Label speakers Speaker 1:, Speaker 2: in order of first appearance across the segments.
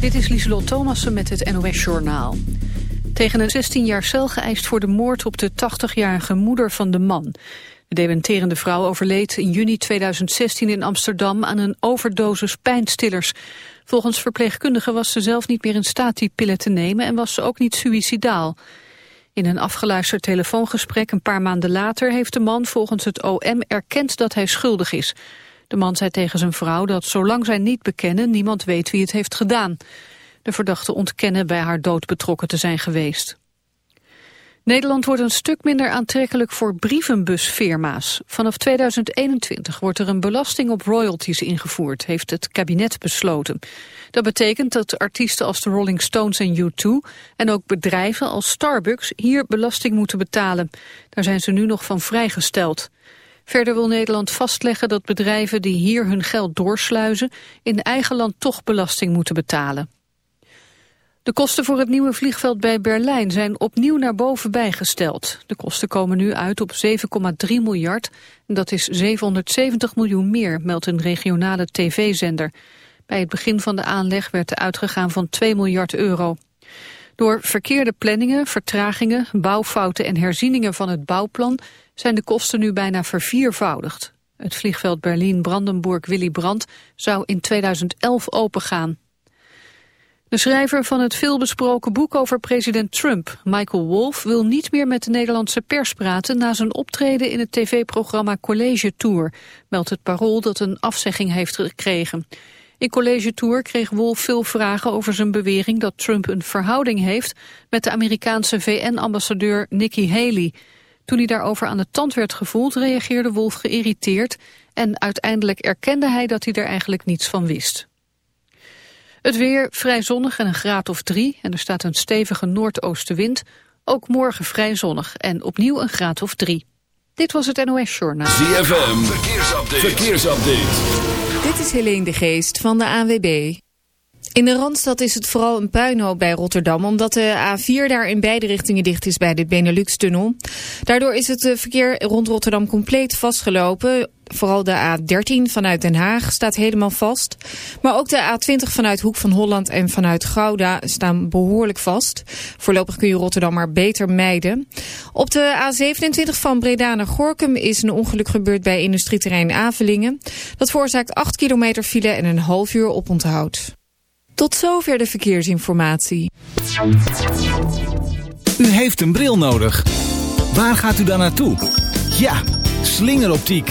Speaker 1: Dit is Lieselot Thomassen met het NOS-journaal. Tegen een 16 jaar cel geëist voor de moord op de 80-jarige moeder van de man. De dementerende vrouw overleed in juni 2016 in Amsterdam aan een overdosis pijnstillers. Volgens verpleegkundigen was ze zelf niet meer in staat die pillen te nemen en was ze ook niet suïcidaal. In een afgeluisterd telefoongesprek een paar maanden later heeft de man volgens het OM erkend dat hij schuldig is. De man zei tegen zijn vrouw dat zolang zij niet bekennen niemand weet wie het heeft gedaan. De verdachten ontkennen bij haar dood betrokken te zijn geweest. Nederland wordt een stuk minder aantrekkelijk voor brievenbusfirma's. Vanaf 2021 wordt er een belasting op royalties ingevoerd, heeft het kabinet besloten. Dat betekent dat artiesten als de Rolling Stones en U2 en ook bedrijven als Starbucks hier belasting moeten betalen. Daar zijn ze nu nog van vrijgesteld. Verder wil Nederland vastleggen dat bedrijven die hier hun geld doorsluizen in eigen land toch belasting moeten betalen. De kosten voor het nieuwe vliegveld bij Berlijn zijn opnieuw naar boven bijgesteld. De kosten komen nu uit op 7,3 miljard. Dat is 770 miljoen meer, meldt een regionale tv-zender. Bij het begin van de aanleg werd er uitgegaan van 2 miljard euro. Door verkeerde planningen, vertragingen, bouwfouten en herzieningen van het bouwplan zijn de kosten nu bijna verviervoudigd. Het vliegveld Berlin-Brandenburg-Willy Brandt zou in 2011 opengaan. De schrijver van het veelbesproken boek over president Trump, Michael Wolff, wil niet meer met de Nederlandse pers praten na zijn optreden in het tv-programma College Tour, meldt het parool dat een afzegging heeft gekregen. In College Tour kreeg Wolff veel vragen over zijn bewering dat Trump een verhouding heeft met de Amerikaanse VN-ambassadeur Nikki Haley. Toen hij daarover aan de tand werd gevoeld, reageerde Wolf geïrriteerd en uiteindelijk erkende hij dat hij er eigenlijk niets van wist. Het weer vrij zonnig en een graad of drie en er staat een stevige noordoostenwind. Ook morgen vrij zonnig en opnieuw een graad of drie. Dit was het NOS Journaal.
Speaker 2: ZFM, verkeersupdate. verkeersupdate.
Speaker 3: Dit is Helene de Geest van de ANWB. In de Randstad is het vooral een puinhoop bij Rotterdam... omdat de A4 daar in beide richtingen dicht is bij de Benelux-tunnel. Daardoor is het verkeer rond Rotterdam compleet vastgelopen. Vooral de A13 vanuit Den Haag staat helemaal vast. Maar ook de A20 vanuit Hoek van Holland en vanuit Gouda staan behoorlijk vast. Voorlopig kun je Rotterdam maar beter mijden. Op de A27 van Breda naar Gorkum is een ongeluk gebeurd bij industrieterrein Avelingen. Dat veroorzaakt 8 kilometer file en een half uur oponthoud. Tot zover de verkeersinformatie.
Speaker 4: U heeft een bril nodig. Waar gaat u dan naartoe? Ja, slingeroptiek.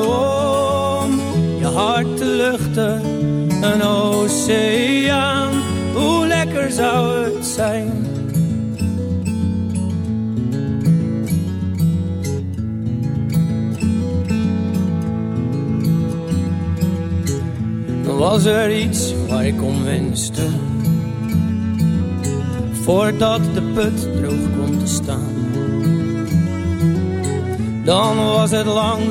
Speaker 5: hart te luchten, een oceaan, hoe lekker zou het zijn was er iets waar ik om wenste. Voordat de put droog kwam te staan. Dan was het lang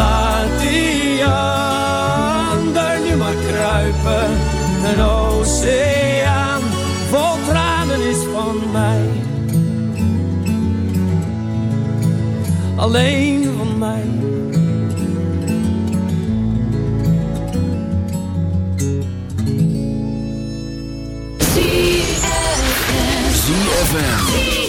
Speaker 5: Laat die ander nu maar kruipen. Een oceaan vol tranen is van mij. Alleen van mij.
Speaker 2: ZFM.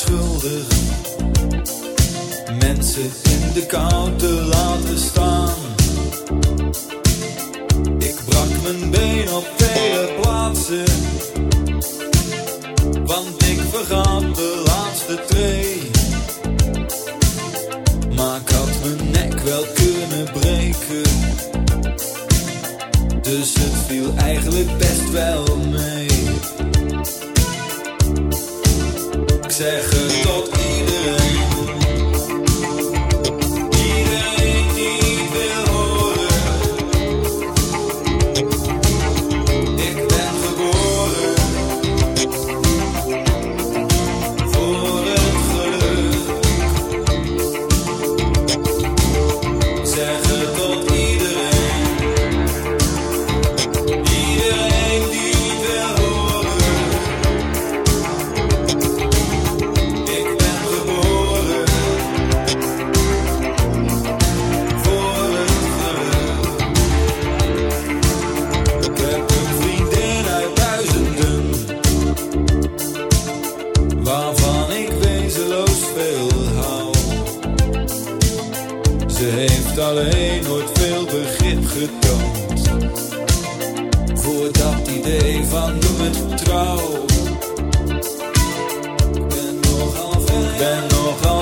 Speaker 6: schuldig. Mensen in de kamer.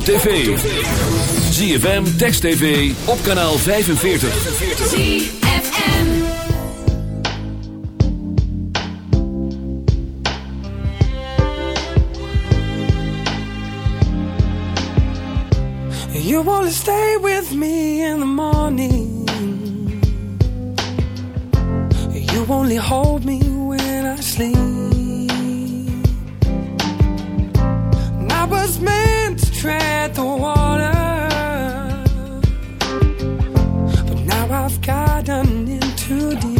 Speaker 7: op tv. ZFM, Text TV, op kanaal 45. ZFM.
Speaker 5: You wanna stay with me in the morning. You only hold me when I sleep. I was made tread the water. But now I've gotten in too deep.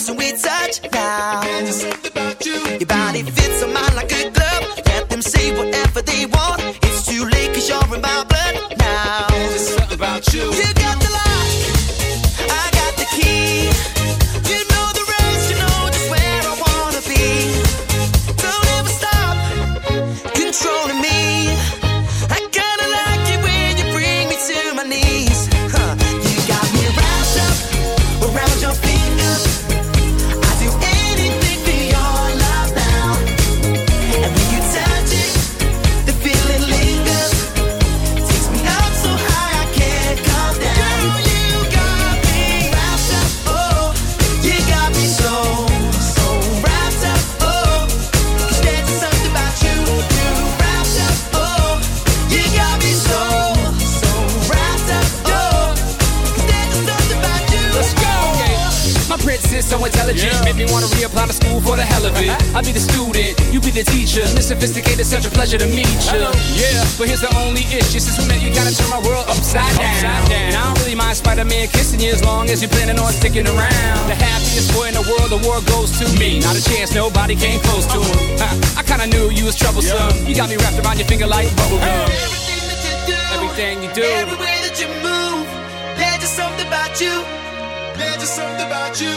Speaker 8: so we touch
Speaker 9: down.
Speaker 8: Your body fits on mine like a
Speaker 9: Sophisticated, such a pleasure to meet you. Yeah, but here's the only issue. Since we met, you gotta turn my world upside down. Upside down. I don't really mind Spider-Man kissing you as long as you're planning on sticking around. The happiest boy in the world, the war goes to me. Not a chance, nobody came close to him. Huh, I kinda knew you was troublesome. You got me wrapped around your finger like bubblegum. Everything you do.
Speaker 8: Every way that you move, there's just something about you. There's just something about you.